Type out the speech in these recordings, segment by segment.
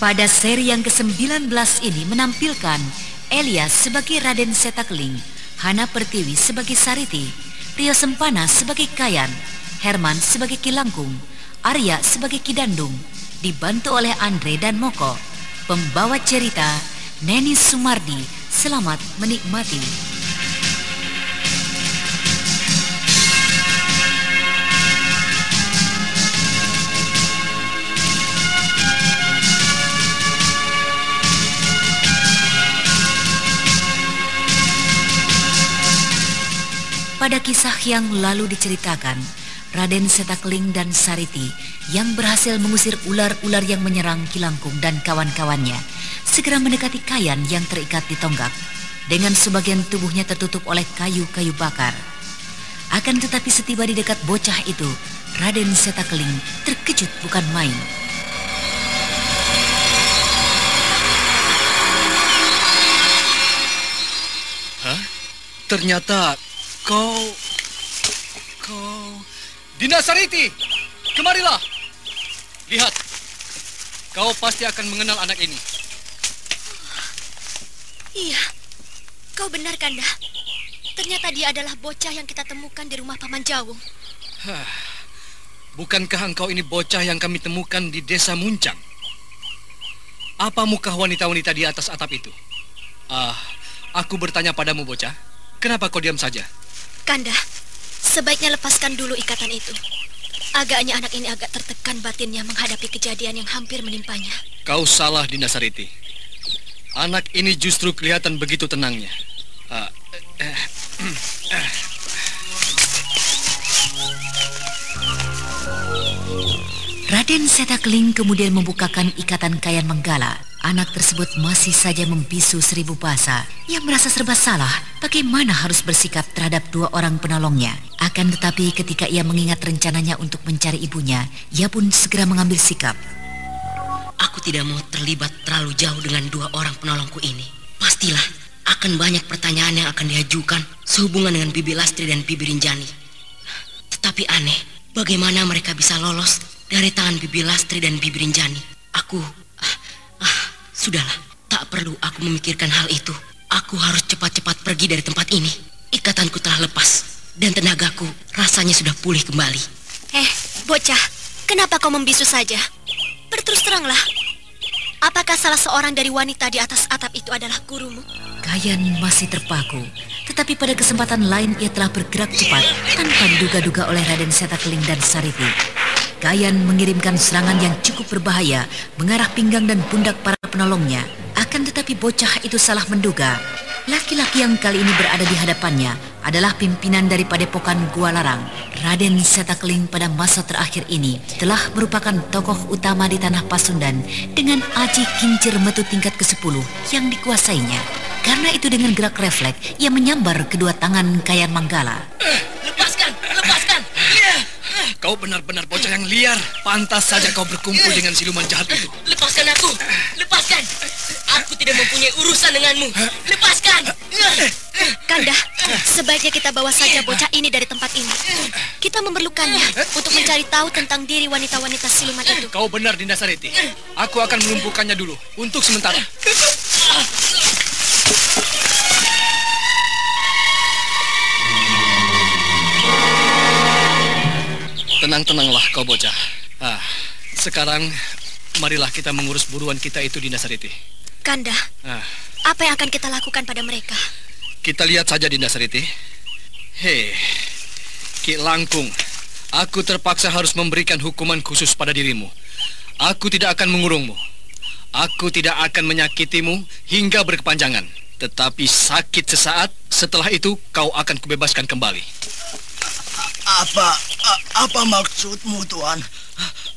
Pada seri yang ke-19 ini menampilkan Elias sebagai Raden Setakling, Hana Pertiwi sebagai Sariti, Rio Sempana sebagai Kayan, Herman sebagai Kilangkung, Arya sebagai Kidandung, dibantu oleh Andre dan Moko. Pembawa cerita Neni Sumardi, selamat menikmati. Pada kisah yang lalu diceritakan, Raden Setakling dan Sariti yang berhasil mengusir ular-ular yang menyerang Kilangkung dan kawan-kawannya segera mendekati Kayan yang terikat di tonggak dengan sebagian tubuhnya tertutup oleh kayu-kayu bakar. Akan tetapi setiba di dekat bocah itu, Raden Setakling terkejut bukan main. Hah? Ternyata Kau... Kau... Dinda Sariti! Kemarilah! Lihat. Kau pasti akan mengenal anak ini. Iya. Kau benar, Kanda. Ternyata dia adalah bocah yang kita temukan di rumah Paman Jawung. Bukankah engkau ini bocah yang kami temukan di desa Muncang? Apa muka wanita-wanita di atas atap itu? Ah, aku bertanya padamu, bocah. Kenapa kau diam saja? Kanda, sebaiknya lepaskan dulu ikatan itu. Agaknya anak ini agak tertekan batinnya menghadapi kejadian yang hampir menimpanya. Kau salah, Dinda Sariti. Anak ini justru kelihatan begitu tenangnya. Raden Setakling kemudian membukakan ikatan kayan menggala. Anak tersebut masih saja membisu seribu bahasa. Ia merasa serba salah bagaimana harus bersikap terhadap dua orang penolongnya. Akan tetapi ketika ia mengingat rencananya untuk mencari ibunya, ia pun segera mengambil sikap. Aku tidak mau terlibat terlalu jauh dengan dua orang penolongku ini. Pastilah akan banyak pertanyaan yang akan diajukan sehubungan dengan Bibi Lastri dan Bibi Rinjani. Tetapi aneh, bagaimana mereka bisa lolos dari tangan Bibi Lastri dan Bibi Rinjani. Aku, ah, ah, sudahlah, tak perlu aku memikirkan hal itu. Aku harus cepat-cepat pergi dari tempat ini. Ikatanku telah lepas dan tenagaku rasanya sudah pulih kembali. Eh, bocah, kenapa kau membisu saja? Berterus teranglah, apakah salah seorang dari wanita di atas atap itu adalah gurumu? Kayan masih terpaku, tetapi pada kesempatan lain ia telah bergerak cepat tanpa diduga-duga oleh Raden Setakling dan Sariti. Kayan mengirimkan serangan yang cukup berbahaya mengarah pinggang dan pundak para penolongnya. Akan tetapi bocah itu salah menduga. Laki-laki yang kali ini berada di hadapannya adalah pimpinan dari Padepokan Gua Larang. Raden Setakling pada masa terakhir ini telah merupakan tokoh utama di tanah Pasundan dengan aji kincir metu tingkat ke-10 yang dikuasainya. Karena itu dengan gerak refleks, ia menyambar kedua tangan Kayan Manggala. lepaskan! Kau benar-benar bocah yang liar. Pantas saja kau berkumpul dengan siluman jahat itu. Lepaskan aku. Lepaskan. Aku tidak mempunyai urusan denganmu. Lepaskan. Kanda, sebaiknya kita bawa saja bocah ini dari tempat ini. Kita memerlukannya untuk mencari tahu tentang diri wanita-wanita siluman itu. Kau benar, Dinda Sariti. Aku akan melumpuhkannya dulu, untuk sementara. Tenang-tenanglah kau bocah. Ah, sekarang marilah kita mengurus buruan kita itu Dinda Sariti. Kanda, Ah, apa yang akan kita lakukan pada mereka? kita lihat saja Dinda Sariti. Hei, Ki Langkung, aku terpaksa harus memberikan hukuman khusus pada dirimu. Aku tidak akan mengurungmu. Aku tidak akan menyakitimu hingga berkepanjangan. Tetapi sakit sesaat, setelah itu kau akan kubebaskan kembali. Apa apa maksudmu, Tuan?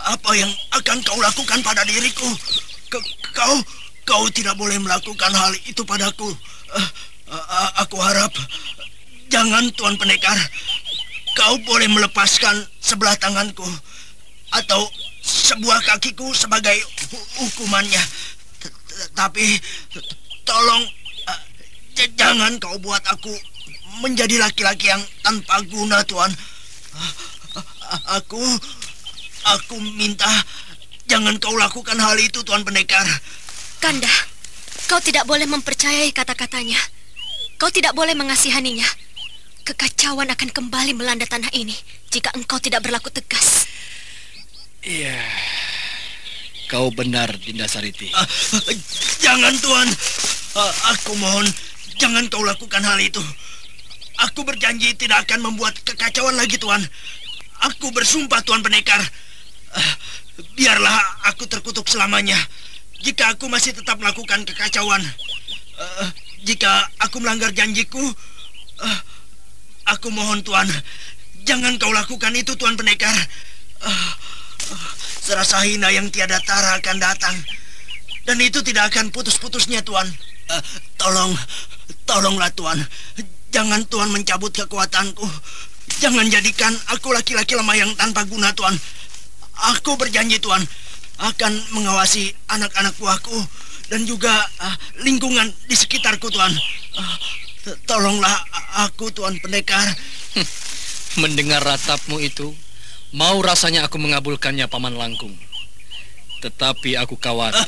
Apa yang akan kau lakukan pada diriku? K- kau kau tidak boleh melakukan hal itu padaku. Aku harap jangan, Tuan Pendekar. Kau boleh melepaskan sebelah tanganku atau sebuah kakiku sebagai hu- hukumannya. T- Tapi tolong jangan kau buat aku menjadi laki-laki yang tanpa guna, Tuan. Aku aku minta jangan kau lakukan hal itu, Tuan Pendekar. Kanda, kau tidak boleh mempercayai kata-katanya. Kau tidak boleh mengasihaninya. Kekacauan akan kembali melanda tanah ini jika engkau tidak berlaku tegas. Iya, kau benar Dinda Sariti. Ah, Jangan, Tuan. Ah, Aku mohon jangan kau lakukan hal itu. Aku berjanji tidak akan membuat kekacauan lagi, Tuan. Aku bersumpah, Tuan Pendekar. Ah, Biarlah aku terkutuk selamanya. Jika aku masih tetap melakukan kekacauan. Ah, Jika aku melanggar janjiku, ah, aku mohon, Tuan. Jangan kau lakukan itu, Tuan Pendekar. Ah, Serasa hina yang tiada tara akan datang. Dan itu tidak akan putus-putusnya, Tuan. Tolong, tolonglah, Tuan. Jangan Tuan mencabut kekuatanku. Jangan jadikan aku laki-laki lemah yang tanpa guna, Tuan. Aku berjanji, Tuan, akan mengawasi anak-anak buahku dan juga eh, lingkungan di sekitarku, Tuan. Eh, t- tolonglah aku, Tuan Pendekar. Mendengar ratapmu itu, mau rasanya aku mengabulkannya Paman Langkung. Tetapi aku khawatir.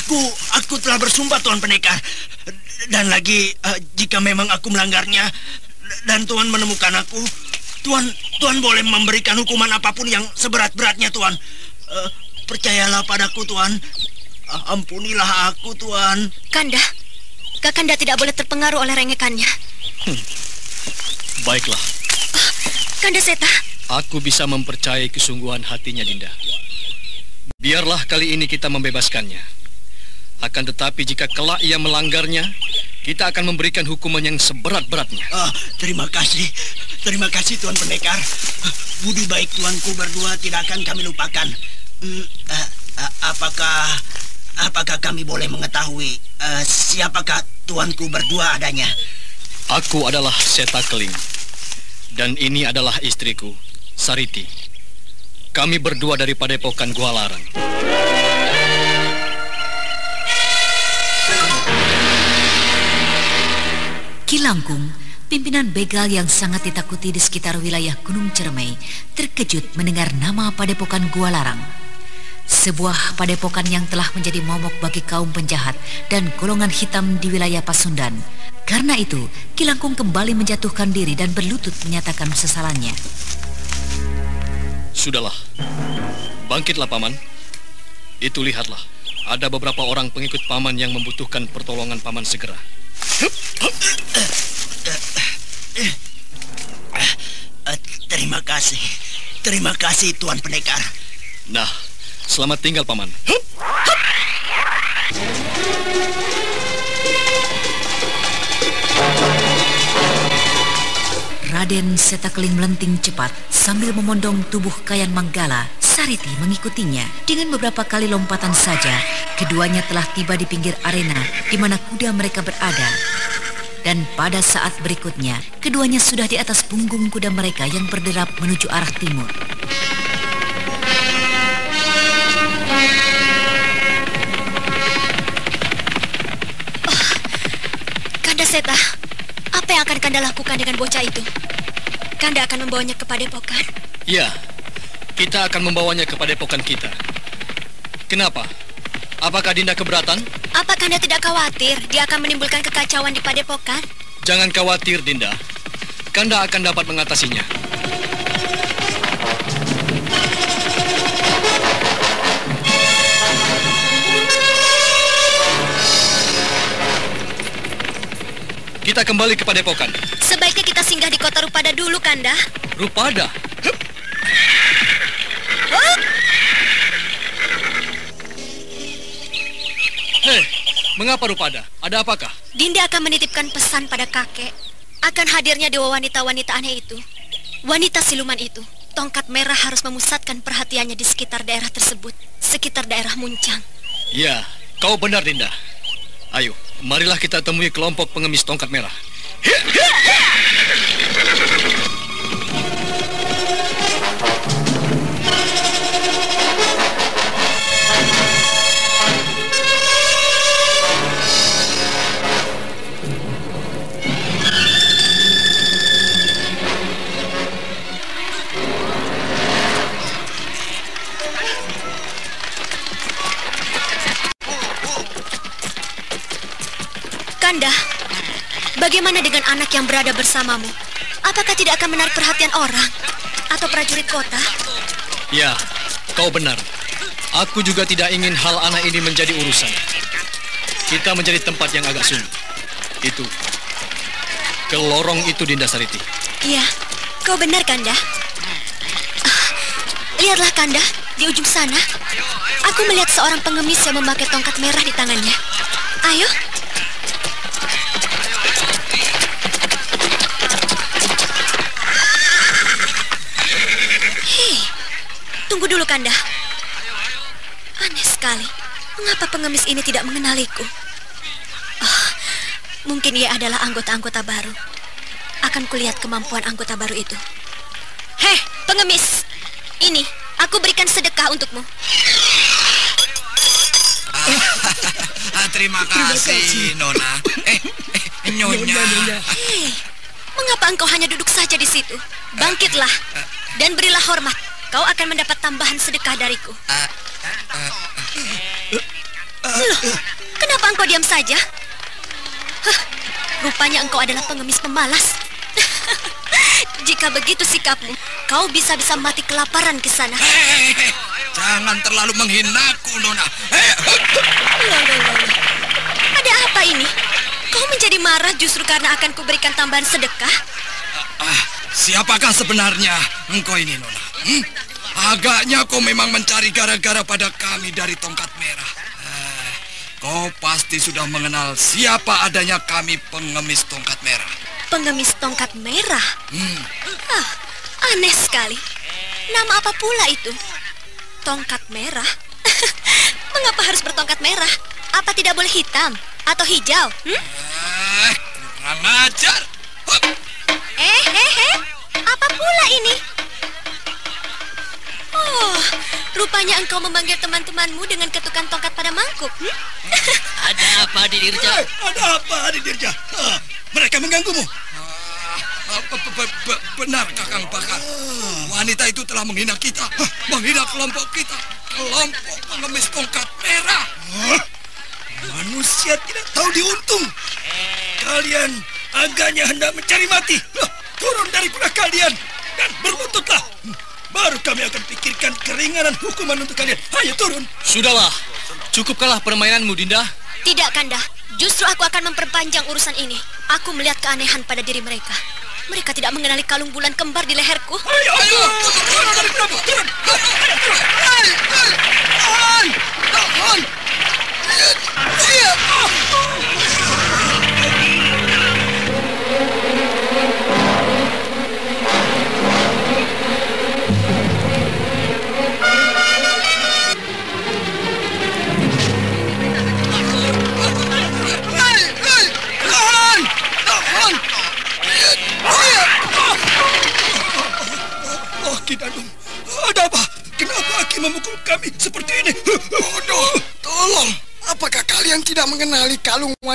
Aku aku telah bersumpah Tuan Pendekar. Dan lagi eh, jika memang aku melanggarnya dan Tuan menemukan aku, Tuan Tuan boleh memberikan hukuman apa pun yang seberat-beratnya Tuan. Eh, percayalah padaku Tuan. Ah, Ampunilah aku Tuan. Kanda, Kakanda tidak boleh terpengaruh oleh rengekannya. Baiklah, Kanda Seta, aku bisa mempercayai kesungguhan hatinya Dinda. Biarlah kali ini kita membebaskannya. Akan tetapi jika kelak ia melanggarnya, kita akan memberikan hukuman yang seberat-beratnya. Ah, terima kasih. Terima kasih Tuan Pendekar. Budi baik tuanku berdua tidak akan kami lupakan. Hmm, ah, ah, apakah apakah kami boleh mengetahui ah, siapakah tuanku berdua adanya? Aku adalah Seta Keling. Dan ini adalah istriku, Sariti. Kami berdua dari Padepokan Gua Larang. Kilangkung, pimpinan begal yang sangat ditakuti di sekitar wilayah Gunung Cermai, terkejut mendengar nama Padepokan Gua Larang. Sebuah padepokan yang telah menjadi momok bagi kaum penjahat dan golongan hitam di wilayah Pasundan. Karena itu, Kilangkung kembali menjatuhkan diri dan berlutut menyatakan sesalannya. Sudahlah. Bangkitlah, Paman. Itu lihatlah. Ada beberapa orang pengikut Paman yang membutuhkan pertolongan Paman segera. Terima kasih. Terima kasih Tuan Pendekar. Nah, selamat tinggal, Paman. Raden Setakling melenting cepat sambil memondong tubuh Kayan Manggala. Sariti mengikutinya. Dengan beberapa kali lompatan saja, keduanya telah tiba di pinggir arena di mana kuda mereka berada. Dan pada saat berikutnya, keduanya sudah di atas punggung kuda mereka yang berderap menuju arah timur. Kanda Seta, akan Kanda lakukan dengan bocah itu? Kanda akan membawanya ke padepokan? Ya, kita akan membawanya ke padepokan kita. Kenapa? Apakah Dinda keberatan? Apa Kanda tidak khawatir dia akan menimbulkan kekacauan di padepokan? Jangan khawatir, Dinda. Kanda akan dapat mengatasinya. Kita kembali ke padepokan. Sebaiknya kita singgah di kota Rupada dulu, Kanda. Rupada. Hei, mengapa Rupada? Ada apakah? Dinda akan menitipkan pesan pada kakek akan hadirnya dewa wanita-wanita aneh itu. Wanita siluman itu, tongkat merah harus memusatkan perhatiannya di sekitar daerah tersebut, sekitar daerah Muncang. Ya, kau benar Dinda. Ayo, marilah kita temui kelompok pengemis tongkat merah. Berada bersamamu? Apakah tidak akan menarik perhatian orang atau prajurit kota? Ya, kau benar. Aku juga tidak ingin hal anak ini menjadi urusan. Kita menjadi tempat yang agak sunyi. Itu. Ke lorong itu Dinda Sariti. Iya, kau benar Kanda. Ah, lihatlah Kanda, di ujung sana. Aku melihat seorang pengemis yang memakai tongkat merah di tangannya. Ayo, tunggu dulu Kanda. Aneh sekali. Mengapa pengemis ini tidak mengenaliku? Oh, mungkin ia adalah anggota-anggota baru. Akan kulihat kemampuan anggota baru itu. Heh, pengemis. Ini, aku berikan sedekah untukmu. Ah, terima kasih, Nona. Eh, eh, Nyonya. Hei, mengapa engkau hanya duduk saja di situ? Bangkitlah dan berilah hormat. Kau akan mendapat tambahan sedekah dariku. Loh, kenapa engkau diam saja? Hah, rupanya engkau adalah pengemis pemalas. Jika begitu sikapmu, kau bisa-bisa mati kelaparan ke sana. Hehehe, Jangan terlalu menghinaku, Nona. Eh, Loh, loh, loh, loh. Ada apa ini? Kau menjadi marah justru karena akan kuberikan tambahan sedekah? ah, siapakah sebenarnya engkau ini, Nona? Hmm? Agaknya kau memang mencari gara-gara pada kami dari tongkat merah. Eh, kau pasti sudah mengenal siapa adanya kami pengemis tongkat merah. Pengemis tongkat merah? Hmm. Ah, aneh sekali. Nama apa pula itu? Tongkat merah? Mengapa harus bertongkat merah? Apa tidak boleh hitam atau hijau? Hmm? Eh, kurang ajar. Hup. Eh, eh, eh. Apa pula ini? Oh, rupanya engkau memanggil teman-temanmu dengan ketukan tongkat pada mangkuk. Hmm? Ada apa di Dirja? Eh, ada apa di Dirja? Ah, mereka mengganggumu. Ah, be- benar, Kakang Bakar. Wanita itu telah menghina kita, menghina kelompok kita, kelompok pengemis tongkat merah. Manusia tidak tahu diuntung. Kalian agaknya hendak mencari mati. Keringanan hukuman untuk kalian. Ayo turun. Sudahlah. Cukupkanlah permainanmu, Dinda. Tidak, Kanda. Justru aku akan memperpanjang urusan ini. Aku melihat keanehan pada diri mereka. Mereka tidak mengenali kalung bulan kembar di leherku. Ayo, ayo, turun dari kudamu. Turun. Ayo, turun. Ayo, ayo. Tahan,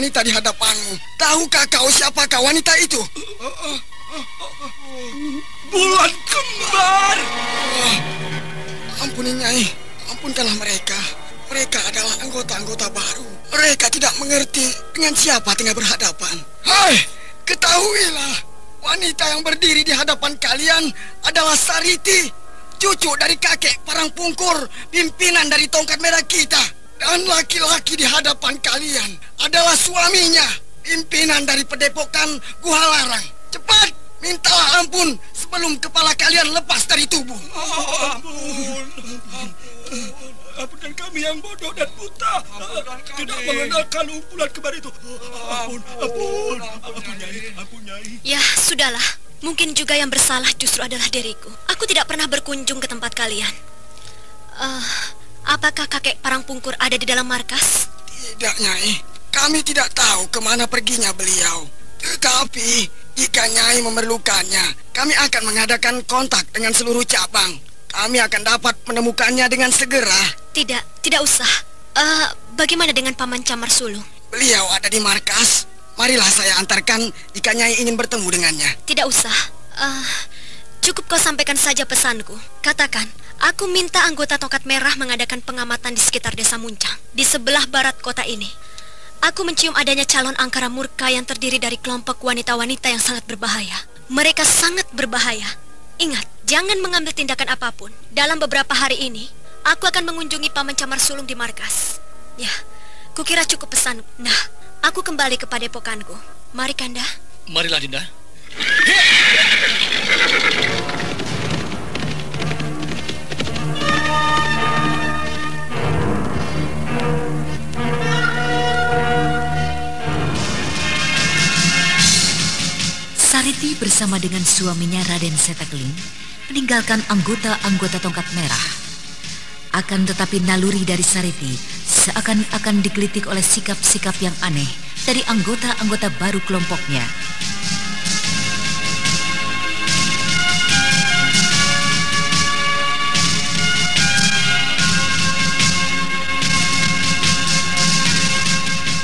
wanita di hadapanmu. Tahukah kau siapakah wanita itu? Bulan kembar! Oh, ampuni Nyai, ampunkanlah mereka. Mereka adalah anggota-anggota baru. Mereka tidak mengerti dengan siapa tengah berhadapan. Hai, ketahuilah, wanita yang berdiri di hadapan kalian adalah Sariti, cucu dari kakek Parang Pungkur, pimpinan dari tongkat merah kita. Dan laki-laki di hadapan kalian adalah suaminya, pimpinan dari pedepokan Guhalarang. Cepat, mintalah ampun sebelum kepala kalian lepas dari tubuh. Oh, ampun, ampun, ampunkan kami yang bodoh dan buta. Tidak mengenal kalung bulan kembar itu. Ampun, ampun, ampun nyai, ampun nyai. Ya, sudahlah. Mungkin juga yang bersalah justru adalah diriku. Aku tidak pernah berkunjung ke tempat kalian. Uh, apakah kakek Parang Pungkur ada di dalam markas? Tidak, Nyai. Kami tidak tahu ke mana perginya beliau. Tetapi, jika Nyai memerlukannya, kami akan mengadakan kontak dengan seluruh cabang. Kami akan dapat menemukannya dengan segera. Tidak, tidak usah. Uh, bagaimana dengan Paman Camar Sulung? Beliau ada di markas. Marilah saya antarkan jika Nyai ingin bertemu dengannya. Tidak usah. Uh, cukup kau sampaikan saja pesanku. Katakan, aku minta anggota tongkat merah mengadakan pengamatan di sekitar desa Muncang, di sebelah barat kota ini. Aku mencium adanya calon angkara murka yang terdiri dari kelompok wanita-wanita yang sangat berbahaya. Mereka sangat berbahaya. Ingat, jangan mengambil tindakan apa pun. Dalam beberapa hari ini, aku akan mengunjungi Paman Camar Sulung di markas. Ya, kukira cukup pesan. Nah, Aku kembali ke padepokanku. Mari, Kanda. Marilah, Dinda. Sariti bersama dengan suaminya Raden Setakling meninggalkan anggota-anggota tongkat merah. Akan tetapi naluri dari Sariti seakan-akan digelitik oleh sikap-sikap yang aneh dari anggota-anggota baru kelompoknya.